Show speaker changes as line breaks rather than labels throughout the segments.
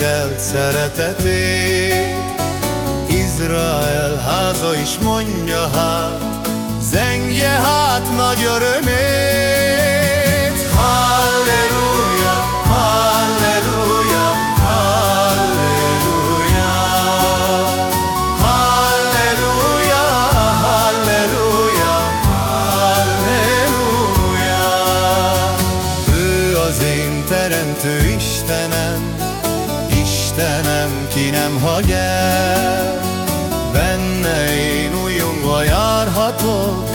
el szeretetét. Izrael háza is mondja hát, zengje hát nagy örömét. Istenem, ki nem hagy el. Benne én újongva járhatok,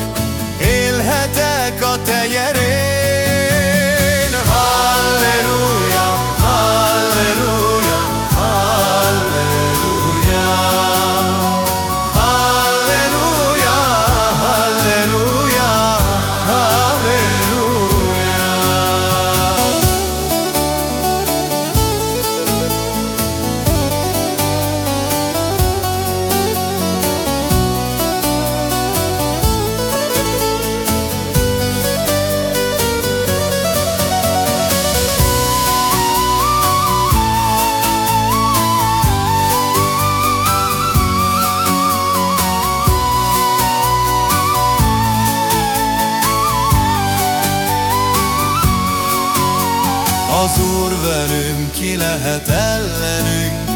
Az Úr velünk, ki lehet ellenünk,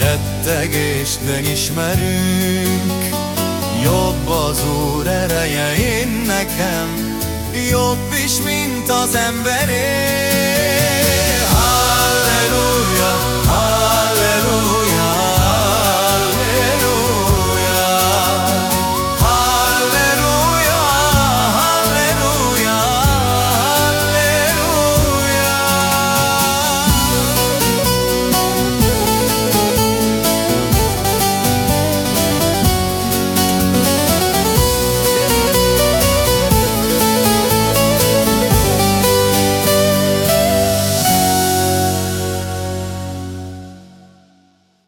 rettegést nem ismerünk. Jobb az Úr ereje én nekem, jobb is, mint az emberé.